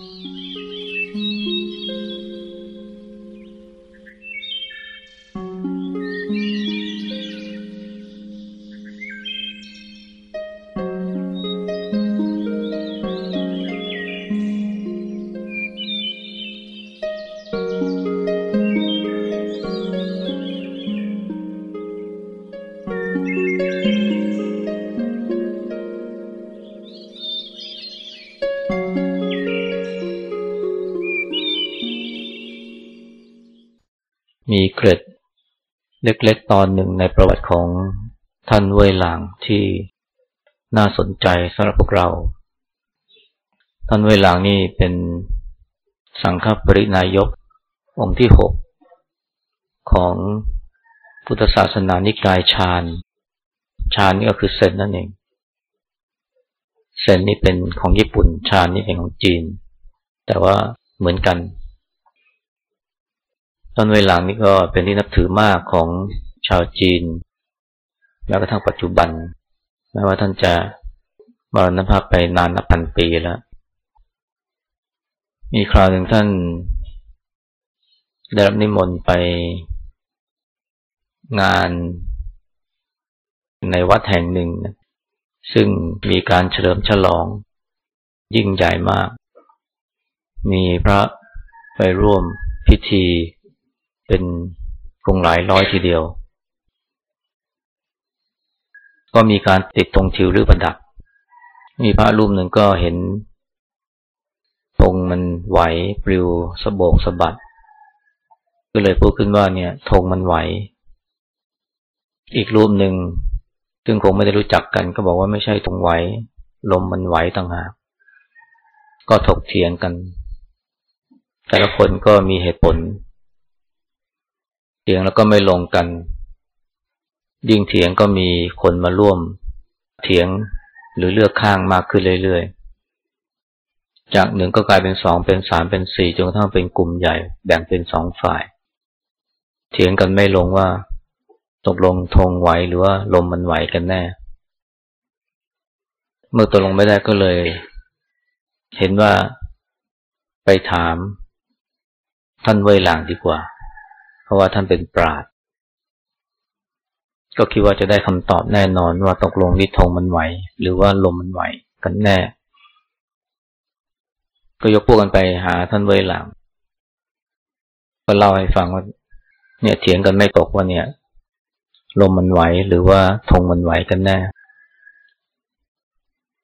มี เล็กๆตอนหนึ่งในประวัติของท่านเวยหลางที่น่าสนใจสำหรับพวกเรา ท่านเวยหลางนี่เป็นสังฆปรินายกองค์ที่หกของพุทธศาสนานิกายฌานฌานนี่ก็คือเซนนั่นเองเซนนี่เป็นของญี่ปุ่นฌานนี่เป็นของจีน แต่ว่าเหมือนกัน ต้นเวลังนี่ก็เป็นที่นับถือมากของชาวจีนแม้กระทั่งปัจจุบันแม้ว่าท่านจะมรณภาพไปนานนับพันปีแล้ว มีคราวหนึ่งท่านได้รับนิมนต์ไปงานในวัดแห่งหนึ่งซึ่งมีการเฉลิมฉลองยิ่งใหญ่มาก มีพระไปร่วมพิธี เป็นคงหลายร้อยทีเดียว ก็มีการติดตรงทิวหรือประดับ มีพระรูปหนึ่งก็เห็นธงมันไหวปลิวสะโบกสะบัด ก็เลยพูดขึ้นว่าเนี่ยธงมันไหว อีกรูปหนึ่งซึ่งคงไม่ได้รู้จักกัน ก็บอกว่าไม่ใช่ธงไหว ลมมันไหวต่างหาก ก็ถกเถียงกัน แต่ละคนก็มีเหตุผล ถียงแล้วก็ไม่ลงกัน ยิ่งเถียงก็มีคนมาร่วม เถียงหรือเลือกข้างมากขึ้นเรื่อยๆ จากหนึ่งก็กลายเป็นสองเป็นสามเป็นสี่จนกระทั่งเป็นกลุ่มใหญ่ แบ่งเป็นสองฝ่าย เถียงกันไม่ลงว่า ตกลงทงไหวหรือว่าลมมันไหวกันแน่ เมื่อตกลงไม่ได้ก็เลย เห็นว่าไปถามท่านเวหลางดีกว่า ราะว่าท่านเป็นปราดก็คิดว่าจะได้คำตอบแน่นอนว่าตกลงนิทงมันไหว หรือว่าลมมันไหวกันแน่ ก็ยกพวกกันไปหาท่านเวหลังก็เล่าให้ฟังว่า เนี่ยเถียงกันไม่ตกว่าเนี่ย ลมมันไหวหรือว่าธงมันไหวกันแน่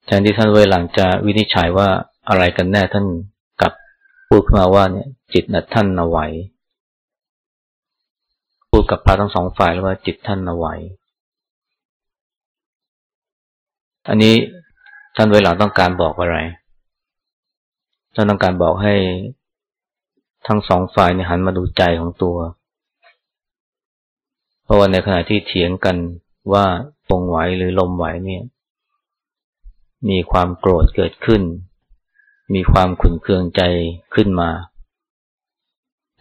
แทนที่ท่านเวหลังจะวินิจฉัยว่าอะไรกันแน่ท่านกลับพูดขึ้นมาว่าเนี่ย จิตนัดท่านเอาไหว พูดกับพระทั้งสองฝ่ายแล้วว่าจิตท่านเอาไว้ อันนี้ท่านเวลาต้องการบอกอะไร ท่านต้องการบอกให้ทั้งสองฝ่ายเนี่ยหันมาดูใจของตัว เพราะว่าในขณะที่เถียงกันว่าตรงไหวหรือลมไหวเนี่ย มีความโกรธเกิดขึ้น มีความขุ่นเคืองใจขึ้นมา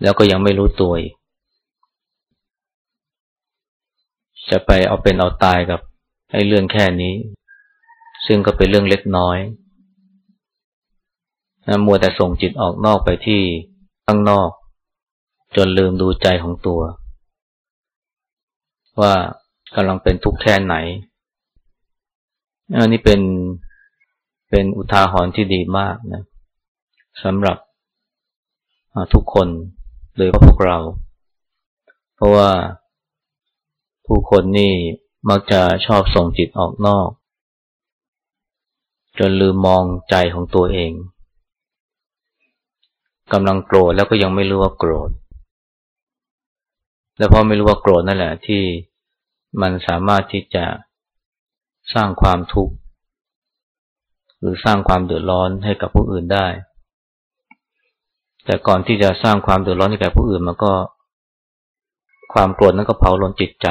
แล้วก็ยังไม่รู้ตัวอีก จะไปเอาเป็นเอาตายกับไอ้เรื่องแค่นี้ ซึ่งก็เป็นเรื่องเล็กน้อยนะมัวแต่ส่งจิตออกนอกไปที่ข้างนอก จนลืมดูใจของตัว ว่ากำลังเป็นทุกข์แค่ไหนอันนี้เป็นเป็นอุทาหรณ์ที่ดีมากนะสำหรับทุกคนโดยเฉพาะพวกเรา เพราะว่า ผู้คนนี่มักจะชอบส่งจิตออกนอก จนลืมมองใจของตัวเองกำลังโกรธแล้วก็ยังไม่รู้ว่าโกรธ แล้วพอไม่รู้ว่าโกรธนั่นแหละที่มันสามารถที่จะสร้างความทุกข์หรือสร้างความเดือดร้อนให้กับผู้อื่นได้ แต่ก่อนที่จะสร้างความเดือดร้อนให้แก่ผู้อื่นมันก็ ความโกรธนั้นก็เผาลนจิตใจ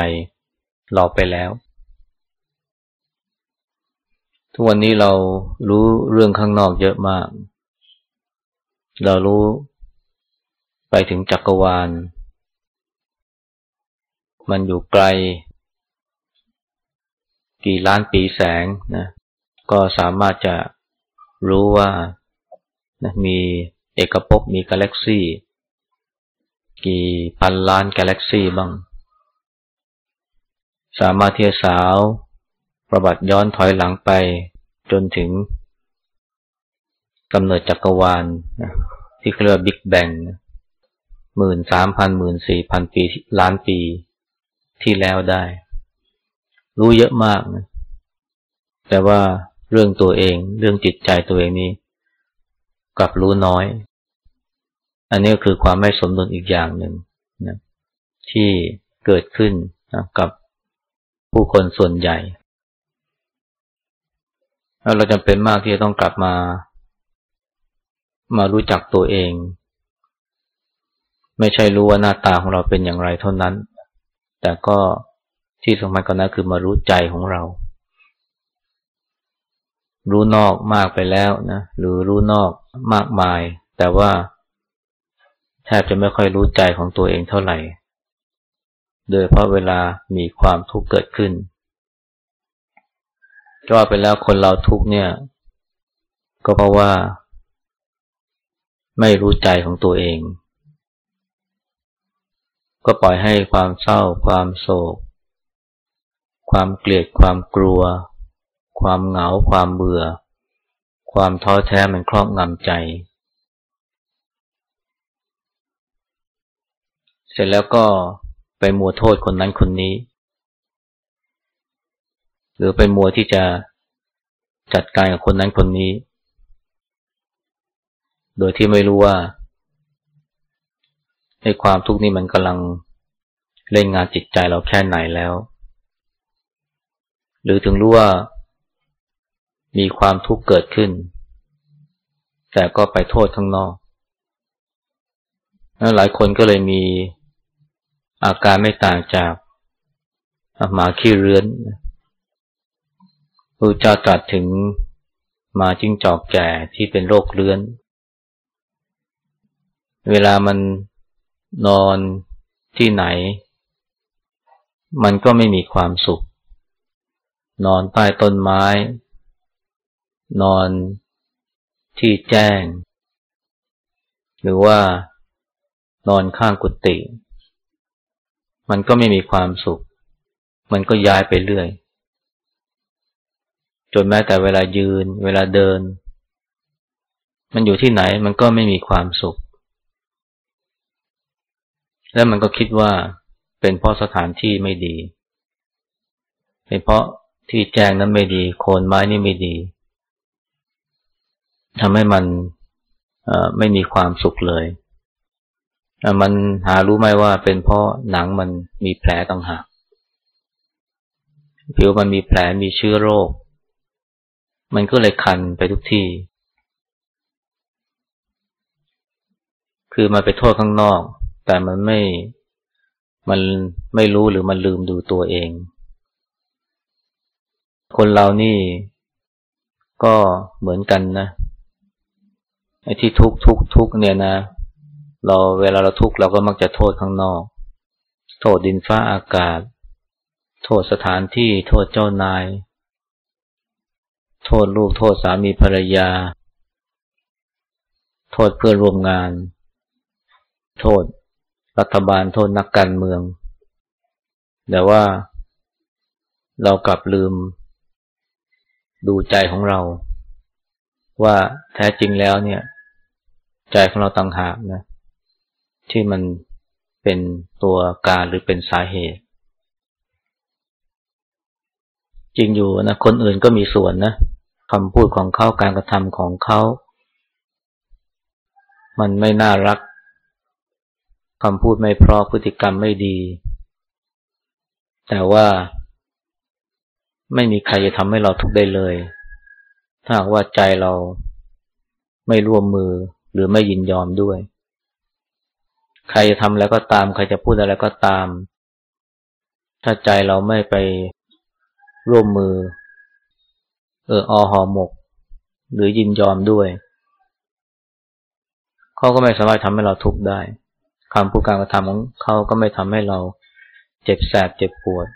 เราไปแล้ว ทุกวันนี้เรารู้เรื่องข้างนอกเยอะมาก เรารู้ไปถึงจักรวาล มันอยู่ไกล กี่ล้านปีแสงนะก็สามารถจะรู้ว่านะมีเอกภพมีกาแล็กซี่ กี่พันล้านกาแล็กซี่บ้าง สามารถที่จะสาว ประวัติย้อนถอยหลังไป จนถึงกำเนิดจักรวาลนะที่เรียกว่าบิ๊กแบงหมื่นสามพันหมื่นสี่พันปีล้านปีที่แล้วได้ รู้เยอะมากนะแต่ว่าเรื่องตัวเอง เรื่องจิตใจตัวเองนี้กลับรู้น้อย อันนี้ก็คือความไม่สมดุลอีกอย่างหนึ่งนะที่เกิดขึ้นนะกับผู้คนส่วนใหญ่ เราจำเป็นมากที่จะต้องกลับมา มารู้จักตัวเอง ไม่ใช่รู้ว่าหน้าตาของเราเป็นอย่างไรเท่านั้น แต่ก็ที่สำคัญกว่านั้นคือมารู้ใจของเรา รู้นอกมากไปแล้วนะหรือรู้นอกมากมาย แต่ว่า แทบจะไม่ค่อยรู้ใจของตัวเองเท่าไหร่ โดยเพราะเวลามีความทุกข์เกิดขึ้นก็ว่าไปแล้วคนเราทุกเนี่ย ก็เพราะว่า ไม่รู้ใจของตัวเอง ก็ปล่อยให้ความเศร้า ความโศก ความเกลียด ความกลัว ความเหงา ความเบื่อ ความท้อแท้มันครอบงำใจ เสร็จแล้วก็ไปมัวโทษคนนั้นคนนี้ หรือไปมัวที่จะจัดการกับคนนั้นคนนี้ โดยที่ไม่รู้ว่าในความทุกข์นี้มันกำลังเล่นงานจิตใจเราแค่ไหนแล้ว หรือถึงรู้ว่ามีความทุกข์เกิดขึ้น แต่ก็ไปโทษข้างนอก หลายคนก็เลยมี อาการไม่ต่างจากหมาขี้เรื้อนพระเจ้าตรัสถึงมาจิ้งจอกแก่ที่เป็นโรคเรื้อน เวลามันนอนที่ไหน มันก็ไม่มีความสุข นอนใต้ต้นไม้ นอนที่แจ้ง หรือว่านอนข้างกุฏิ มันก็ไม่มีความสุข มันก็ย้ายไปเรื่อย จนแม้แต่เวลายืน เวลาเดิน มันอยู่ที่ไหนมันก็ไม่มีความสุข แล้วมันก็คิดว่าเป็นเพราะสถานที่ไม่ดี เป็นเพราะที่แจ้งนั้นไม่ดี โคนไม้นี่ไม่ดีทำให้มันไม่มีความสุขเลย มันหารู้ไหมว่าเป็นเพราะหนังมันมีแผลต่างหากผิวมันมีแผลมีเชื้อโรค มันก็เลยคันไปทุกที่ คือมันไปโทษข้างนอก แต่มันไม่ มันไม่รู้หรือมันลืมดูตัวเอง คนเรานี่ก็เหมือนกันนะไอ้ที่ทุกทุกทุกเนี่ยนะ เราเวลาเราทุกข์เราก็มักจะโทษข้างนอก โทษดินฟ้าอากาศ โทษสถานที่ โทษเจ้านาย โทษลูก โทษสามีภรรยา โทษเพื่อนร่วมงาน โทษรัฐบาล โทษนักการเมือง แต่ว่าเรากลับลืม ดูใจของเรา ว่าแท้จริงแล้วเนี่ย ใจของเราต่างหากนะ ที่มันเป็นตัวการหรือเป็นสาเหตุ จริงอยู่นะคนอื่นก็มีส่วนนะคำพูดของเขาการกระทำของเขา มันไม่น่ารักคำพูดไม่เพราะพฤติกรรมไม่ดี แต่ว่าไม่มีใครจะทำให้เราทุกข์ได้เลย ถ้าหากว่าใจเราไม่ร่วมมือหรือไม่ยินยอมด้วย ใครจะทำอะไรก็ตาม ใครจะพูดอะไรก็ตาม ถ้าใจเราไม่ไปร่วมมือ เอออหอหมก หรือยินยอมด้วยเขาก็ไม่สามารถทำให้เราทุกข์ได้คำพูดการกระทำของเขาก็ไม่ทำให้เราเจ็บแสบเจ็บปวด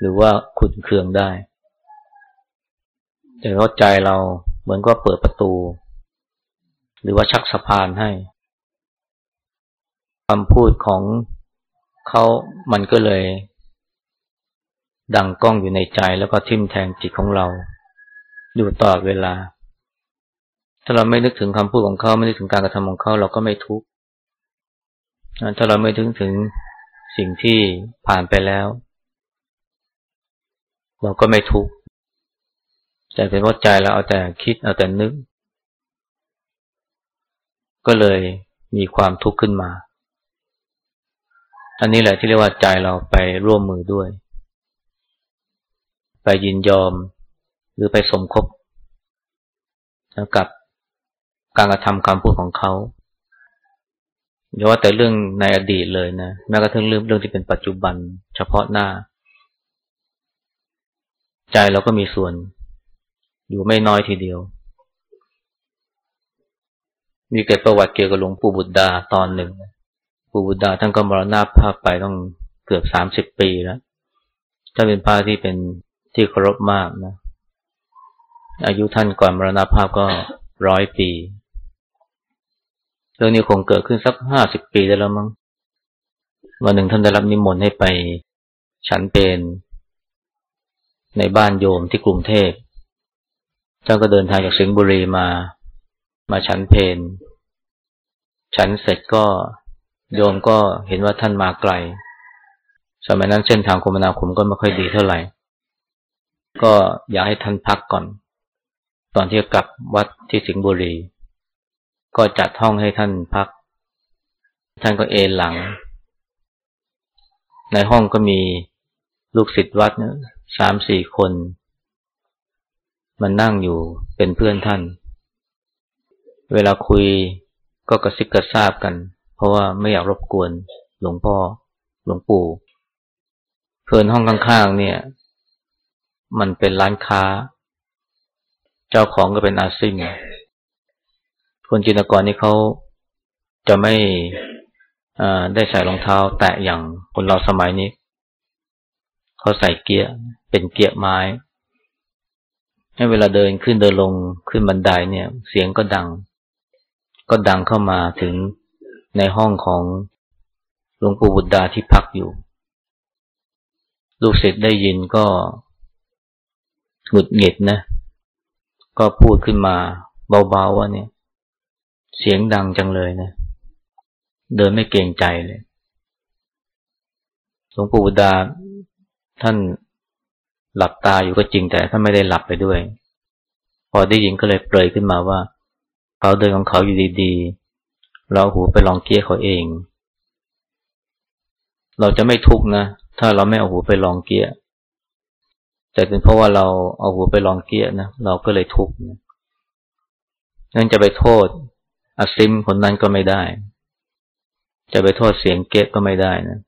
หรือว่าขุนเคืองได้ แต่เข้าใจเราเหมือนก็เปิดประตู หรือว่าชักสะพานให้ คำพูดของเขามันก็เลย ดังก้องอยู่ในใจแล้วก็ทิ่มแทงจิตของเรา อยู่ตลอดเวลา ถ้าเราไม่นึกถึงคำพูดของเขาไม่นึกถึงการกระทำของเขาเราก็ไม่ทุกข์ถ้าเราไม่ถึงถึงสิ่งที่ผ่านไปแล้ว เราก็ไม่ทุกข์แต่เป็นว่าใจเราเอาแต่คิดเอาแต่นึก ก็เลยมีความทุกข์ขึ้นมา อันนี้แหละที่เรียกว่าใจเราไปร่วมมือด้วย ไปยินยอมหรือไปสมคบกับการกระทำคำพูดของเขาอย่าว่าแต่เรื่องในอดีตเลยนะแม้กระทั่งเรื่องเรื่องที่เป็นปัจจุบัน เฉพาะหน้า ใจเราก็มีส่วน อยู่ไม่น้อยทีเดียว มีเกิดประวัติเกี่ยวกับหลวงปู่บุตรดาตอนหนึ่ง ปู่บุตดาท่านก็มรณภาพไปต้องเกือบสามสิบปีแล้วถ้านเป็นพระที่เป็นที่เคารพมากนะ อายุท่านก่อนมรณภาพก็ร้อยปี เรื่องนี้คงเกิดขึ้นสักห้าสิบปีได้แล้วมั้งวันหนึ่งท่านได้รับนิมนต์ให้ไปฉันเป็นในบ้านโยมที่กรุงเทพท่านก็เดินทางจากสิงห์บุรีมา มาฉันเพนฉันเสร็จก็ โยมก็เห็นว่าท่านมาไกล สมัยนั้นเส้นทางคมนาคมก็ไม่ค่อยดีเท่าไหร่ ก็อยากให้ท่านพักก่อน ตอนที่กลับวัดที่สิงห์บุรี ก็จัดห้องให้ท่านพัก ท่านก็เอนหลัง ในห้องก็มีลูกศิษย์วัดสามสี่คน มันนั่งอยู่เป็นเพื่อนท่าน เวลาคุยก็กระซิบกระซาบกัน เพราะว่าไม่อยากรบกวนหลวงพ่อหลวงปู่ เพื่อนห้องข้างๆเนี่ย มันเป็นร้านค้า เจ้าของก็เป็นอาซิมคนจีนกรนี่เขาจะไม่ได้ใส่รองเท้า แตะอย่างคนเราสมัยนี้ เขาใส่เกียร์เป็นเกียร์ไม้ให้เวลาเดินขึ้นเดินลงขึ้นบันไดเนี่ย เสียงก็ดัง ก็ดังเข้ามาถึง ในห้องของหลวงปู่บุตรดาที่พักอยู่ ลูกศิษย์ได้ยินก็หงุดหงิดนะ ก็พูดขึ้นมาเบาๆว่าเนี่ย เสียงดังจังเลยนะ เดินไม่เกรงใจเลย หลวงปู่บุตรดาท่านหลับตาอยู่ก็จริงแต่ท่านไม่ได้หลับไปด้วย พอได้ยินก็เลยเปรยขึ้นมาว่า เขาเดินของเขาอยู่ดีๆ เราหูไปลองเกี้ยเขาเอง เราจะไม่ทุกข์นะ ถ้าเราไม่เอาหูไปลองเกี้ยแต่เป็นเพราะว่าเราเอาหูไปลองเกี้ยนะ เราก็เลยทุกข์นั่นจะไปโทษอาซิมคนนั้นก็ไม่ได้ จะไปโทษเสียงเก๊กก็ไม่ได้นะ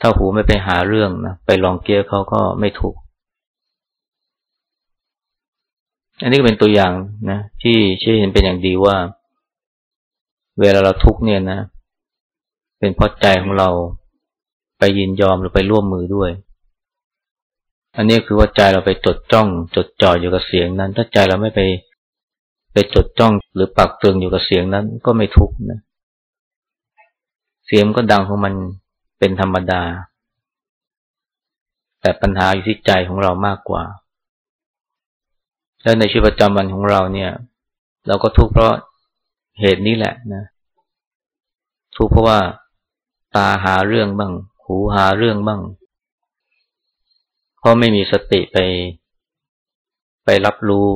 ถ้าหูไม่ไปหาเรื่องนะ ไปลองเก๊กเขาก็ไม่ถูก อันนี้ก็เป็นตัวอย่างนะ ที่ชี้เห็นเป็นอย่างดีว่า เวลาเราทุกเนี่ยนะ เป็นเพราะใจของเราไปยินยอมหรือไปร่วมมือด้วย อันนี้คือว่าใจเราไปจดจ้อง จดจ่ออยู่กับเสียงนั้น ถ้าใจเราไม่ไปไปจดจ้องหรือปักเตืองอยู่กับเสียงนั้นก็ไม่ทุกข์นะ เสียงก็ดังของมันเป็นธรรมดา แต่ปัญหาอยู่ที่ใจของเรามากกว่า และในชีวิตประจำวันของเราเนี่ย เราก็ทุกข์เพราะ เหตุนี้แหละนะ ทุกเพราะว่า ตาหาเรื่องบ้าง หูหาเรื่องบ้าง เพราะไม่มีสติไป ไปรับรู้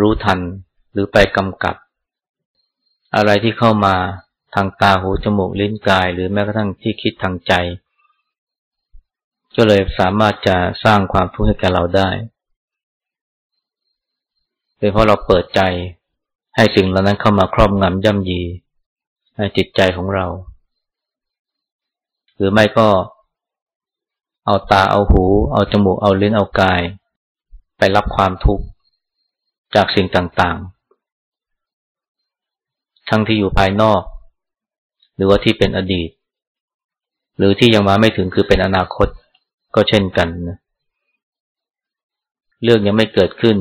รู้ทัน หรือไปกำกับ อะไรที่เข้ามาทางตาหูจมูกลิ้นกาย หรือแม้กระทั่งที่คิดทางใจ ก็เลยสามารถจะสร้างความทุกข์ให้แก่เราได้เป็นเพราะเราเปิดใจ ให้สิ่งเหล่านั้นเข้ามาครอบงำย่ำยีจิตใจของเรา หรือไม่ก็ เอาตาเอาหู เอาจมูกเอาลิ้นเอากาย ไปรับความทุกข์จากสิ่งต่างๆ ทั้งที่อยู่ภายนอก หรือว่าที่เป็นอดีต หรือที่ยังมาไม่ถึงคือเป็นอนาคตก็เช่นกันนะเรื่องยังไม่เกิดขึ้น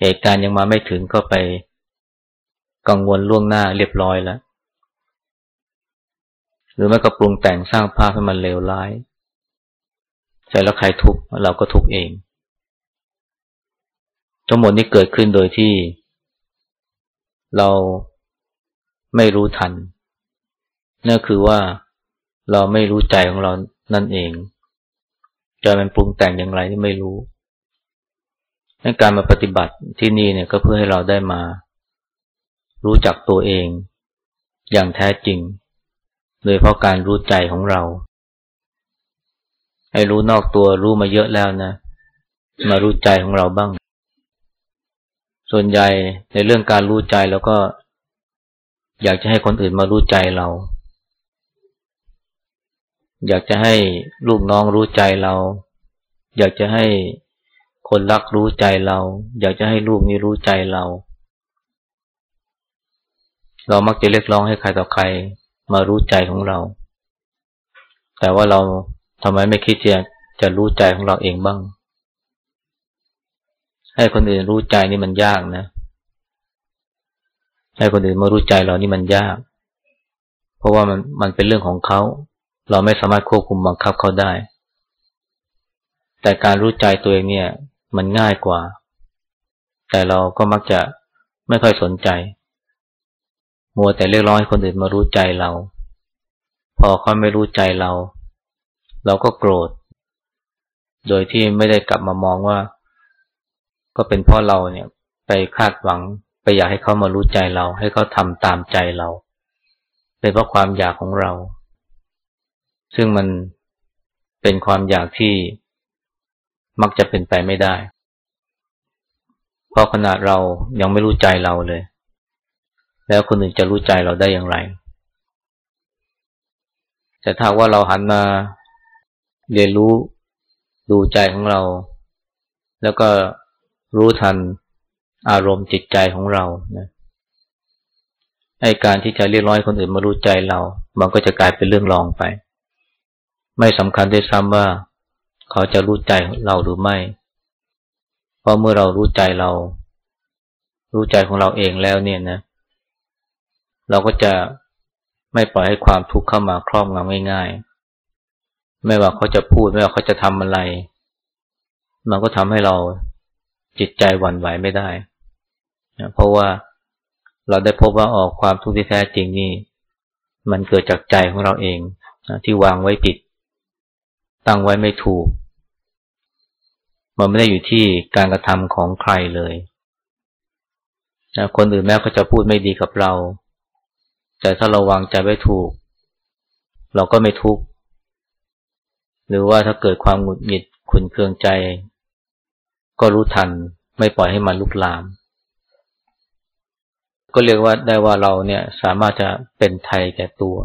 เหตุการณ์ยังมาไม่ถึงก็ไป กังวลล่วงหน้าเรียบร้อยแล้ว หรือไม่ก็ปรุงแต่งสร้างภาพให้มันเลวร้ายเสร็จแล้วใครทุกข์เราก็ทุกข์เอง ทั้งหมดนี้เกิดขึ้นโดยที่ เราไม่รู้ทัน นั่นคือว่าเราไม่รู้ใจของเรานั่นเองจะเป็นปรุงแต่งอย่างไรที่ไม่รู้ในการมาปฏิบัติที่นี่เนี่ยก็เพื่อให้เราได้มา รู้จักตัวเอง อย่างแท้จริง โดยเพราะการรู้ใจของเราให้รู้นอกตัวรู้มาเยอะแล้วนะ มารู้ใจของเราบ้าง ส่วนใหญ่ในเรื่องการรู้ใจแล้วก็ อยากจะให้คนอื่นมารู้ใจเรา อยากจะให้ลูกน้องรู้ใจเรา อยากจะให้คนรักรู้ใจเรา อยากจะให้ลูกนี้รู้ใจเรา เรามักจะเรียกร้องให้ใครต่อใครมารู้ใจของเรา แต่ว่าเราทำไมไม่คิดจะจะรู้ใจของเราเองบ้าง ให้คนอื่นรู้ใจนี่มันยากนะ ให้คนอื่นมารู้ใจเรานี่มันยาก เพราะว่ามันมันเป็นเรื่องของเขา เราไม่สามารถควบคุมบังคับเขาได้ แต่การรู้ใจตัวเองเนี่ย มันง่ายกว่า แต่เราก็มักจะไม่ค่อยสนใจ มัวแต่เรียกร้องให้คนอื่นมารู้ใจเรา พอเขาไม่รู้ใจเรา เราก็โกรธ โดยที่ไม่ได้กลับมามองว่า ก็เป็นเพราะเราเนี่ยไปคาดหวังไปอยากให้เขามารู้ใจเรา ให้เขาทำตามใจเราเป็นเพราะความอยากของเรา ซึ่งมันเป็นความอยากที่มักจะเป็นไปไม่ได้ เพราะขนาดเรายังไม่รู้ใจเราเลย แล้วคนอื่นจะรู้ใจเราได้อย่างไร แต่ถ้าว่าเราหันมาเรียนรู้ดูใจของเรา แล้วก็รู้ทันอารมณ์จิตใจของเรานะให้การที่จะเรียกร้องคนอื่นมารู้ใจเรา มันก็จะกลายเป็นเรื่องรองไป ไม่สำคัญด้วยซ้ำว่า เขาจะรู้ใจเราหรือไม่ เพราะเมื่อเรารู้ใจเรา รู้ใจของเราเองแล้วเนี่ยนะ เราก็จะไม่ปล่อยให้ความทุกข์เข้ามาครอบงำง่ายๆ ไม่ว่าเขาจะพูดไม่ว่าเขาจะทำอะไร มันก็ทำให้เราจิตใจหวั่นไหวไม่ได้นะเพราะว่าเราได้พบว่าออกความทุกข์ที่แท้จริงนี่ มันเกิดจากใจของเราเองนะที่วางไว้ผิด ตั้งไว้ไม่ถูก มันไม่ได้อยู่ที่การกระทำของใครเลยนะคนอื่นแม้เขาจะพูดไม่ดีกับเรา แต่ถ้าเราวางใจไว้ถูก เราก็ไม่ทุกข์หรือว่าถ้าเกิดความหงุดหงิดขุนเคืองใจ ก็รู้ทันไม่ปล่อยให้มันลุกลาม ก็เรียกว่าได้ว่าเราเนี่ยสามารถจะเป็นไทยแก่ตัว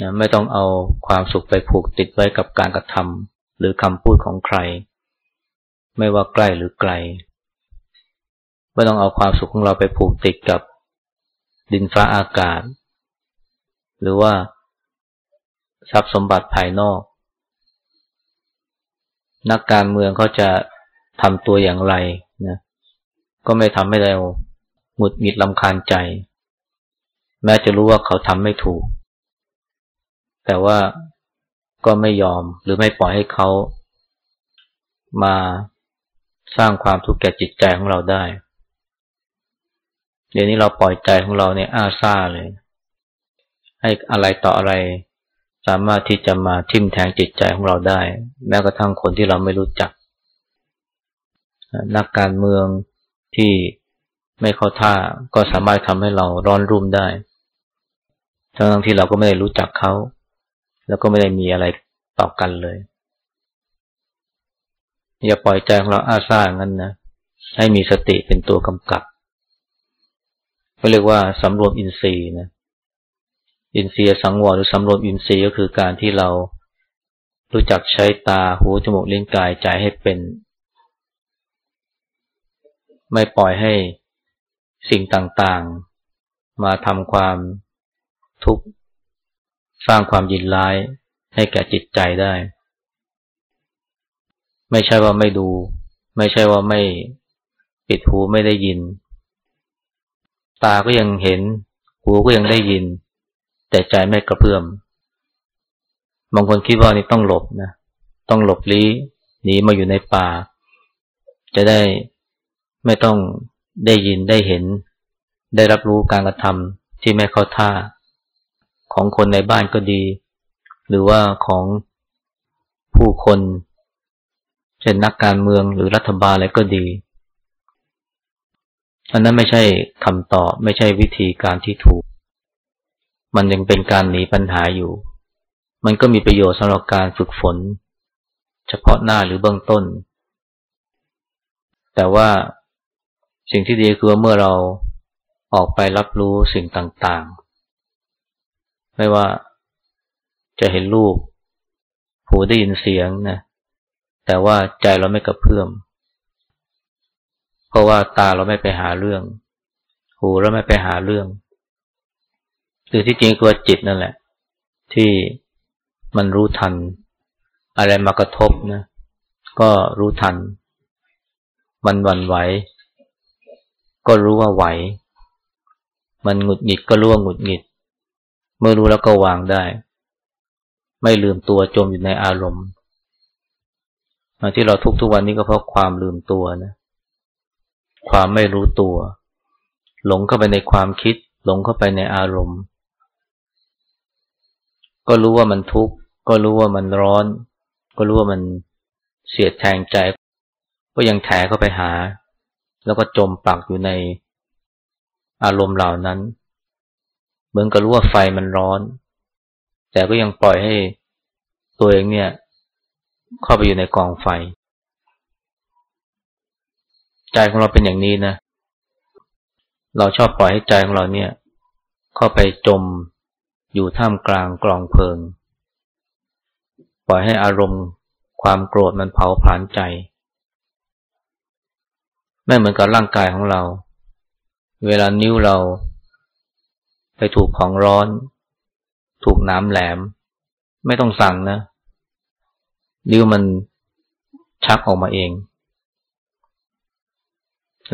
นะไม่ต้องเอาความสุขไปผูกติดไว้กับการกระทำหรือคำพูดของใคร ไม่ว่าใกล้หรือไกล ไม่ต้องเอาความสุขของเราไปผูกติดกับ ดินฟ้าอากาศ หรือว่าทรัพย์สมบัติภายนอก นักการเมืองเขาจะทำตัวอย่างไรนะก็ไม่ทำให้เราหงุดหงิดลำคาญใจ แม้จะรู้ว่าเขาทำไม่ถูก แต่ว่าก็ไม่ยอมหรือไม่ปล่อยให้เขามาสร้างความทุกข์แก่จิตใจของเราได้ เดี๋ยวนี้เราปล่อยใจของเราเนี่ยอ้าซ่าเลย ให้อะไรต่ออะไร สามารถที่จะมาทิ่มแทงจิตใจของเราได้ แม้กระทั่งคนที่เราไม่รู้จัก นักการเมืองที่ไม่เข้าท่าก็สามารถทำให้เราร้อนรุ่มได้ ทั้งที่เราก็ไม่ได้รู้จักเขา แล้วก็ไม่ได้มีอะไรต่อกันเลย อย่าปล่อยใจของเราอาซ่างั้นนะ ให้มีสติเป็นตัวกำกับ ก็เรียกว่าสำรวมอินทรีย์นะอินทรีย์สังวรหรือสำรวมอินทรีย์ก็คือการที่เรารู้จักใช้ตาหูจมูกลิ้นกายใจให้เป็น ไม่ปล่อยให้สิ่งต่างๆ มาทำความทุกข์สร้างความยินร้ายให้แก่จิตใจได้ ไม่ใช่ว่าไม่ดู ไม่ใช่ว่าไม่ปิดหูไม่ได้ยิน ตาก็ยังเห็น หูก็ยังได้ยิน แต่ใจไม่กระเพื่อมบางคนคิดว่านี่ต้องหลบนะ ต้องหลบลี้หนีมาอยู่ในป่า จะได้ไม่ต้องได้ยินได้เห็น ได้รับรู้การกระทำที่ไม่เข้าท่า ของคนในบ้านก็ดี หรือว่าของผู้คน เช่นนักการเมืองหรือรัฐบาลอะไรก็ดี อันนั้นไม่ใช่คำตอบไม่ใช่วิธีการที่ถูก มันยังเป็นการหนีปัญหาอยู่ มันก็มีประโยชน์สำหรับการฝึกฝน เฉพาะหน้าหรือเบื้องต้น แต่ว่าสิ่งที่ดีคือเมื่อเราออกไปรับรู้สิ่งต่างๆ ไม่ว่าจะเห็นรูป หูได้ยินเสียงนะ แต่ว่าใจเราไม่กระเพื่อม เพราะว่าตาเราไม่ไปหาเรื่อง หูเราไม่ไปหาเรื่องคือที่จริงคือจิตนั่นแหละ ที่มันรู้ทัน อะไรมากระทบนะก็รู้ทัน มันหวั่นไหว ก็รู้ว่าไหว มันหงุดหงิดก็รู้ว่าหงุดหงิด เมื่อรู้แล้วก็วางได้ ไม่ลืมตัวจมอยู่ในอารมณ์ที่เราทุกทุกวันนี้ก็เพราะความลืมตัวนะ ความไม่รู้ตัว หลงเข้าไปในความคิด หลงเข้าไปในอารมณ์ ก็รู้ว่ามันทุกข์ก็รู้ว่ามันร้อน ก็รู้ว่ามันเสียดแทงใจ ก็ยังแถเข้าไปหา แล้วก็จมปักอยู่ในอารมณ์เหล่านั้น เหมือนกับรู้ว่าไฟมันร้อน แต่ก็ยังปล่อยให้ตัวเองเนี่ย เข้าไปอยู่ในกองไฟ ใจของเราเป็นอย่างนี้นะ เราชอบปล่อยให้ใจของเราเนี่ย เข้าไปจมอยู่ท่ามกลางกลองเพลิง ปล่อยให้อารมณ์ความโกรธมันเผาผลาญใจ ไม่เหมือนกับร่างกายของเรา เวลานิ้วเรา ไปถูกของร้อน ถูกน้ำแหลม ไม่ต้องสั่งนะ นิ้วมันชักออกมาเอง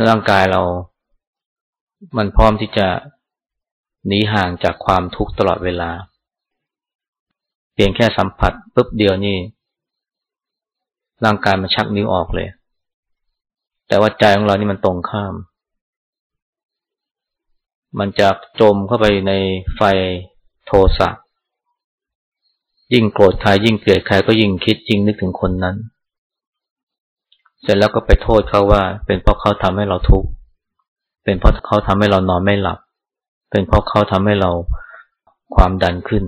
ร่างกายเรา มันพร้อมที่จะหนีห่างจากความทุกข์ตลอดเวลา เพียงแค่สัมผัสปุ๊บเดียวนี่ ร่างกายมันชักนิ้วออกเลย แต่ว่าใจของเรานี่มันตรงข้าม มันจะจมเข้าไปในไฟโทสะ ยิ่งโกรธใครยิ่งเกลียดใครก็ยิ่งคิดยิ่งนึกถึงคนนั้น เสร็จแล้วก็ไปโทษเขาว่า เป็นเพราะเขาทำให้เราทุกข์ เป็นเพราะเขาทำให้เรานอนไม่หลับ เป็นเพราะเขาทำให้เราความดันขึ้น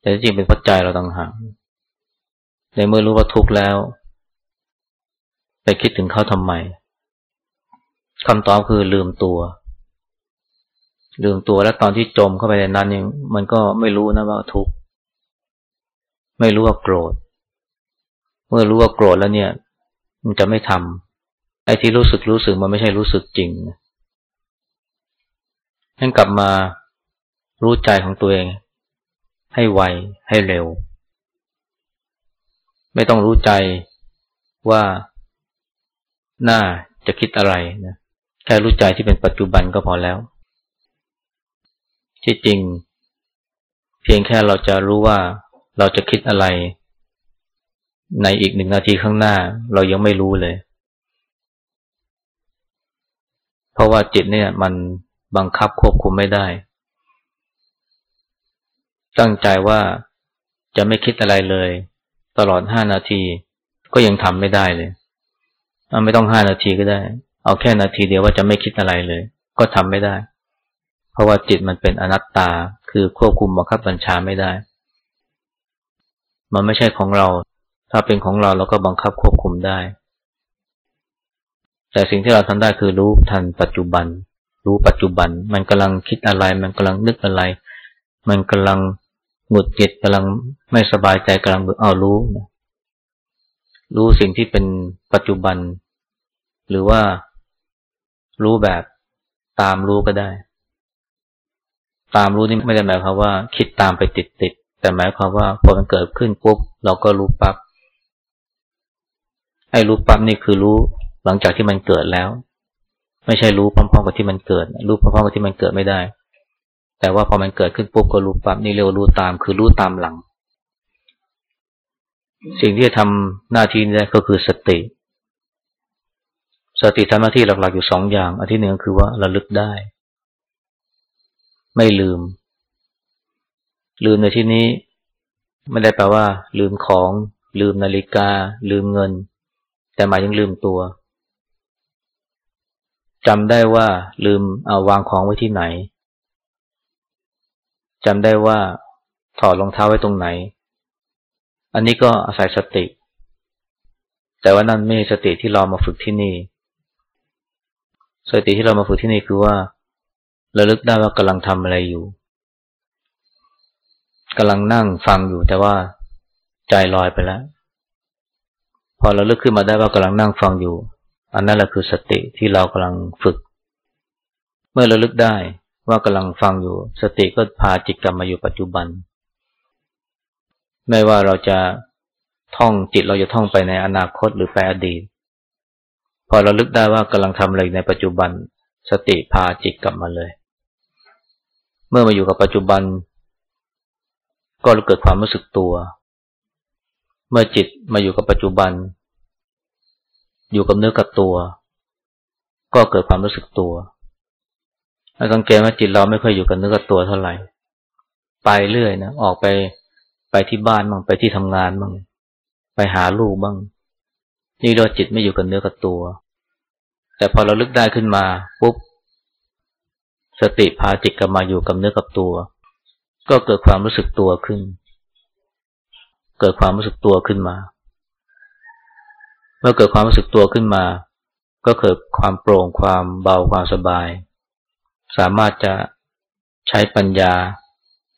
แต่จริงเป็นเพราะใจเราต่างหาก ในเมื่อรู้ว่าทุกข์แล้ว ไปคิดถึงเขาทำไมคำตอบคือลืมตัว ลืมตัวแล้วตอนที่จมเข้าไปในนั้นเองมันก็ไม่รู้นะว่าทุกข์ ไม่รู้ว่าโกรธ เมื่อรู้ว่าโกรธแล้วเนี่ย มันจะไม่ทำไอ้ที่รู้สึกรู้สึกมันไม่ใช่รู้สึกจริงให้กลับมารู้ใจของตัวเอง ให้ไวให้เร็ว ไม่ต้องรู้ใจว่าหน้าจะคิดอะไรนะแค่รู้ใจที่เป็นปัจจุบันก็พอแล้ว ที่จริง เพียงแค่เราจะรู้ว่าเราจะคิดอะไร ในอีกหนึ่งนาทีข้างหน้า เรายังไม่รู้เลย เพราะว่าจิตเนี่ยมันบังคับควบคุมไม่ได้ ตั้งใจว่าจะไม่คิดอะไรเลย ตลอดห้านาทีก็ยังทำไม่ได้เลยไม่ต้องห้านาทีก็ได้ เอาแค่นาทีเดียวว่าจะไม่คิดอะไรเลย ก็ทำไม่ได้ เพราะว่าจิตมันเป็นอนัตตาคือควบคุมบังคับบัญชาไม่ได้ มันไม่ใช่ของเรา ถ้าเป็นของเราเราก็บังคับควบคุมได้ แต่สิ่งที่เราทำได้คือรู้ทันปัจจุบัน รู้ปัจจุบัน มันกำลังคิดอะไร มันกำลังนึกอะไร มันกำลังหงุดหงิดกำลังไม่สบายใจกำลังเบื่อเอารู้นะรู้สิ่งที่เป็นปัจจุบัน หรือว่ารู้แบบตามรู้ก็ได้ ตามรู้นี่ไม่ได้หมายความว่า คิดตามไปติดติดแต่หมายความว่าพอมันเกิดขึ้นปุ๊บเราก็รู้ปั๊บ ไอ้รู้ปั๊บนี่คือรู้หลังจากที่มันเกิดแล้ว ไม่ใช่รู้พร้อมๆกับที่มันเกิด รู้พร้อมๆกับที่มันเกิดไม่ได้ แต่ว่าพอมันเกิดขึ้นปุ๊บก็รู้ปั๊บนี่เรียกว่ารู้ตาม คือรู้ตามหลัง สิ่งที่จะทำหน้าที่นี้ก็คือสติ สติทำหน้าที่หลักๆอยู่สองอย่าง อันที่หนึ่งคือว่าระลึกได้ ไม่ลืม ลืมในที่นี้ ไม่ได้แปลว่า ลืมของ ลืมนาฬิกา ลืมเงิน แต่หมายถึงลืมตัวจำได้ว่าลืมเอาวางของไว้ที่ไหนจำได้ว่าถอดรองเท้าไว้ตรงไหน อันนี้ก็อาศัยสติ แต่ว่านั่นไม่ใช่สติที่เรามาฝึกที่นี่ สติที่เรามาฝึกที่นี่คือว่าระลึกได้ว่ากำลังทำอะไรอยู่กำลังนั่งฟังอยู่แต่ว่าใจลอยไปแล้ว อเราลึกขึ้นมาได้ว่ากำลังนั่งฟังอยู่ อันนั้นแหละคือสติที่เรากำลังฝึก เมื่อเระลึกได้ว่ากำลังฟังอยู่ สติก็พาจิตกลับมาอยู่ปัจจุบัน ไม่ว่าเราจะท่องจิตเราจะท่องไปในอนาคตหรือไปอดีต พอเราลึกได้ว่ากำลังทำอะไรในปัจจุบัน สติพาจิตกลับมาเลย เมื่อมาอยู่กับปัจจุบัน ก็เกิดความรู้สึกตัว มื่อจิตมาอยู่กับปัจจุบัน อยู่กับเนื้อกับตัว ก็เกิดความรู้สึกตัวสังเกตว่าจิตเราไม่ค่อยอยู่กับเนื้อกับตัวเท่าไหร่ ไปเรื่อยนะออกไปไปที่บ้านบ้างไปที่ทำงานบ้างไปหาลูกบ้าง นี่เราจิตไม่อยู่กับเนื้อกับตัว แต่พอเราลึกได้ขึ้นมาปุ๊บสติพาจิตกลับมาอยู่กับเนื้อกับตัว ก็เกิดความรู้สึกตัวขึ้น เกิดความรู้สึกตัวขึ้นมา เมื่อเกิดความรู้สึกตัวขึ้นมา ก็เกิดความโปร่งความเบาความสบาย สามารถจะใช้ปัญญา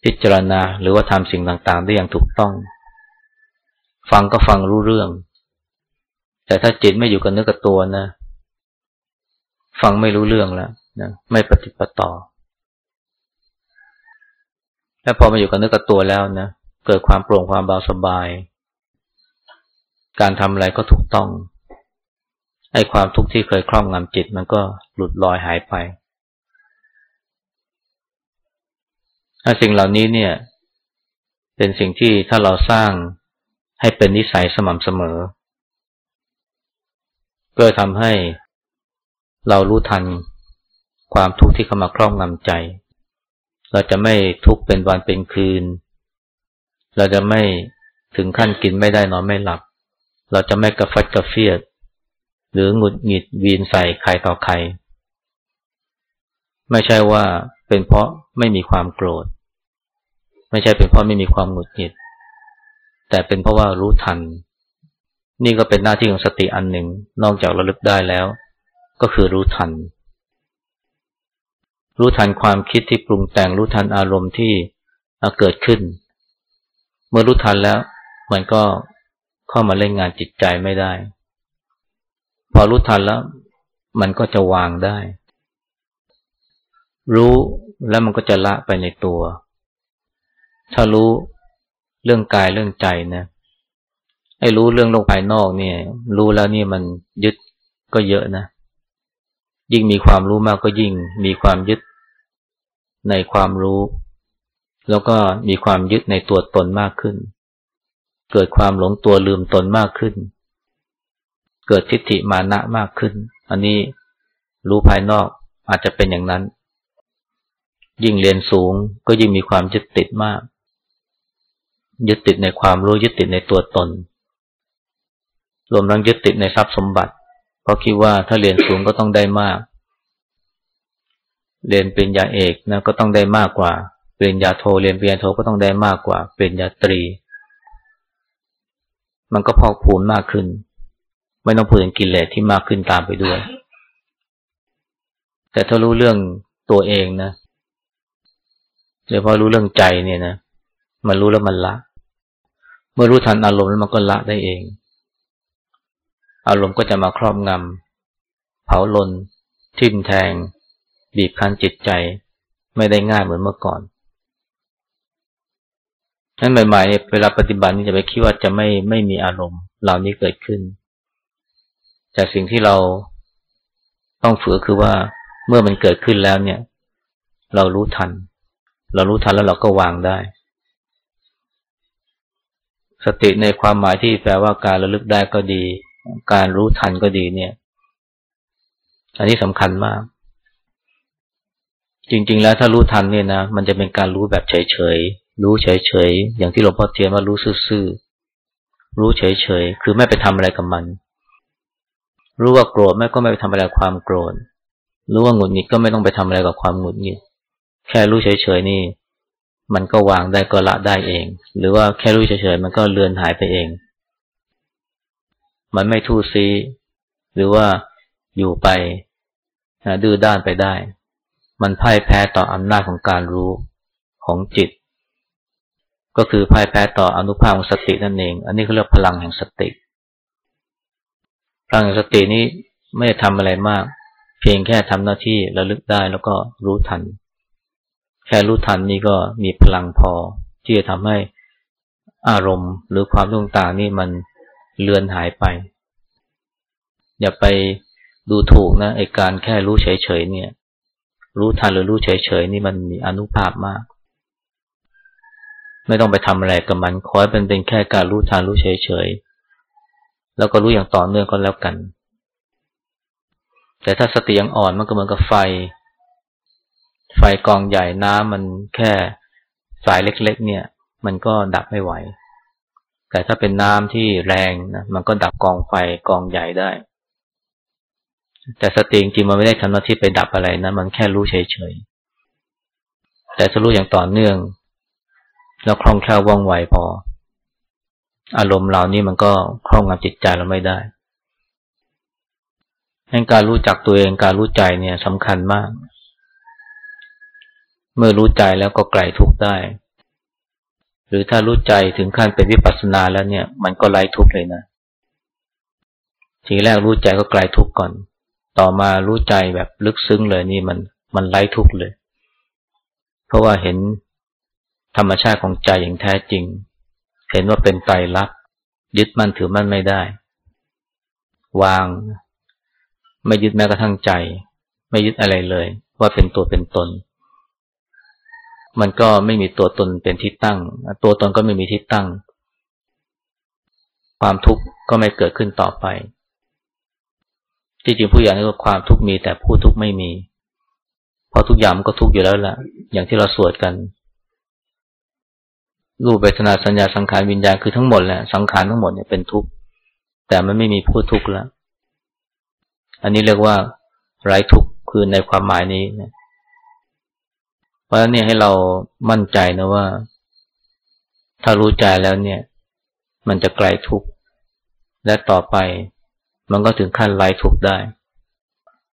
พิจารณาหรือว่าทำสิ่งต่างๆ ได้อย่างถูกต้อง ฟังก็ฟังรู้เรื่อง แต่ถ้าจิตไม่อยู่กับเนื้อกับตัวนะ ฟังไม่รู้เรื่องแล้วนะไม่ปฏิปต่อ แล้วพอมาอยู่กับเนื้อกับตัวแล้วนะ เกิดความโปร่งความเบาสบาย การทำอะไรก็ถูกต้อง ไอ้ความทุกข์ที่เคยครอบงำจิตมันก็หลุดลอยหายไปสิ่งเหล่านี้เนี่ย เป็นสิ่งที่ถ้าเราสร้างให้เป็นนิสัยสม่ำเสมอ ก็ทำให้เรารู้ทันความทุกข์ที่เข้ามาครอบงำใจ เราจะไม่ทุกข์เป็นวันเป็นคืน เราจะไม่ถึงขั้นกินไม่ได้นอนไม่หลับ เราจะไม่กระฟัดกระเฟียด หรือหงุดหงิดวีนใส่ใครต่อใคร ไม่ใช่ว่าเป็นเพราะไม่มีความโกรธ ไม่ใช่เป็นเพราะไม่มีความหงุดหงิด แต่เป็นเพราะว่ารู้ทัน นี่ก็เป็นหน้าที่ของสติอันหนึ่งนอกจากระลึกได้แล้ว ก็คือรู้ทัน รู้ทันความคิดที่ปรุงแต่งรู้ทันอารมณ์ที่เกิดขึ้น เมื่อรู้ทันแล้ว มันก็เข้ามาเล่นงานจิตใจไม่ได้ พอรู้ทันแล้ว มันก็จะวางได้ รู้แล้วมันก็จะละไปในตัว ถ้ารู้เรื่องกายเรื่องใจนะไอ้รู้เรื่องโลกภายนอกเนี่ย รู้แล้วนี่มันยึดก็เยอะนะ ยิ่งมีความรู้มากก็ยิ่งมีความยึดในความรู้ แล้วก็มีความยึดในตัวตนมากขึ้น เกิดความหลงตัวลืมตนมากขึ้น เกิดทิฏฐิมานะมากขึ้น อันนี้รู้ภายนอกอาจจะเป็นอย่างนั้น ยิ่งเรียนสูงก็ยิ่งมีความยึดติดมาก ยึดติดในความรู้ยึดติดในตัวตน รวมทั้งยึดติดในทรัพย์สมบัติ เพราะคิดว่าถ้าเรียนสูงก็ต้องได้มาก เรียนเป็นยาเอกนะก็ต้องได้มากกว่า เรียนยาโทเรียนปริญญาโทก็ต้องได้มากกว่าเป็นยาตรี มันก็พอกพูนมากขึ้น ไม่ต้องพูดถึงกิเลสที่มากขึ้นตามไปด้วย แต่ถ้ารู้เรื่องตัวเองนะโดยเฉพาะรู้เรื่องใจเนี่ยนะมันรู้แล้วมันละ เมื่อรู้ทันอารมณ์แล้วมันก็ละได้เอง อารมณ์ก็จะมาครอบงำเผาลนทิ่มแทง บีบคั้นจิตใจไม่ได้ง่ายเหมือนเมื่อก่อน นั้นใหม่ๆเนี่ยเวลาปฏิบัตินี่จะไปคิดว่าจะไม่ไม่มีอารมณ์เหล่านี้เกิดขึ้น แต่สิ่งที่เราต้องฝึกคือว่าเมื่อมันเกิดขึ้นแล้วเนี่ย เรารู้ทัน เรารู้ทันแล้วเราก็วางได้ สติในความหมายที่แปลว่าการระลึกได้ก็ดี การรู้ทันก็ดีเนี่ย อันนี้สำคัญมาก จริง ๆ แล้วถ้ารู้ทันเนี่ยนะมันจะเป็นการรู้แบบเฉยๆ รู้เฉยๆ อย่างที่หลวงพ่อเทียนว่ารู้ซื่อๆ รู้เฉยๆ คือไม่ไปทำอะไรกับมัน รู้ว่าโกรธแม่ก็ไม่ไปทำอะไรความโกรธ รู้ว่าหงุดหงิดก็ไม่ต้องไปทำอะไรกับความหงุดหงิด แค่รู้เฉยๆนี่ มันก็วางได้ก็ละได้เอง หรือว่าแค่รู้เฉยๆ มันก็เลือนหายไปเอง มันไม่ทู่ซี หรือว่าอยู่ไปดื้อด้านไปได้ มันพ่ายแพ้ต่ออำนาจของการรู้ของจิต ก็คือพ่ายแพ้ต่ออนุภาพของสตินั่นเอง อันนี้เขาเรียกพลังแห่งสติ พลังแห่งสตินี้ไม่ได้ทำอะไรมาก เพียงแค่ทำหน้าที่ระลึกได้แล้วก็รู้ทัน แค่รู้ทันนี่ก็มีพลังพอ ที่จะทำให้อารมณ์หรือความต่างนี่มันเลือนหายไป อย่าไปดูถูกนะไอการแค่รู้เฉยๆเนี่ย รู้ทันหรือรู้เฉยๆนี่มันมีอนุภาพมาก ไม่ต้องไปทำอะไรกับมันคอยเป็นเป็นแค่การรู้ทันรู้เฉยๆแล้วก็รู้อย่างต่อเนื่องก็แล้วกัน แต่ถ้าสติยังอ่อนมันก็เหมือนกับไฟ ไฟกองใหญ่น้ำมันแค่สายเล็ก ๆ เนี่ย มันก็ดับไม่ไหว แต่ถ้าเป็นน้ำที่แรงนะมันก็ดับกองไฟกองใหญ่ได้ แต่สติจริงมันไม่ได้ทำหน้าที่ไปดับอะไรนะมันแค่รู้เฉยๆแต่ถ้ารู้อย่างต่อเนื่อง แล้วคล่องแคล่วว่องไวพอ อารมณ์เหล่านี้มันก็คล่องกับจิตใจเราไม่ได้ให้การรู้จักตัวเองการรู้ใจเนี่ยสำคัญมาก เมื่อรู้ใจแล้วก็ไกลทุกได้ หรือถ้ารู้ใจถึงขั้นเป็นวิปัสสนาแล้วเนี่ย มันก็ไร้ทุกเลยนะ ทีแรกรู้ใจก็ไกลทุกก่อน ต่อมารู้ใจแบบลึกซึ้งเลยนี่มันมันไร้ทุกเลย เพราะว่าเห็น ธรรมชาติของใจอย่างแท้จริง เห็นว่าเป็นไตรลักษณ์ยึดมั่นถือมั่นไม่ได้ วาง ไม่ยึดแม้กระทั่งใจ ไม่ยึดอะไรเลย ว่าเป็นตัวเป็นตน มันก็ไม่มีตัวตนเป็นที่ตั้ง ตัวตนก็ไม่มีที่ตั้ง ความทุกข์ก็ไม่เกิดขึ้นต่อไป ที่จริงผู้อย่างนี้ก็ความทุกข์มีแต่ผู้ทุกข์ไม่มี เพราะทุกอย่างมันก็ทุกข์อยู่แล้วล่ะ อย่างที่เราสวดกัน รูปเวทนาสัญญาสังขารวิญญาณคือทั้งหมดแหละสังขารทั้งหมดเนี่ยเป็นทุกข์แต่มันไม่มีผู้ทุกข์แล้วอันนี้เรียกว่าไร้ทุกข์คือในความหมายนี้นะเพราะฉะนั้นเนี่ยให้เรามั่นใจนะว่า ถ้ารู้ใจแล้วเนี่ย มันจะไกลทุกข์และต่อไปมันก็ถึงขั้นไร้ทุกข์ได้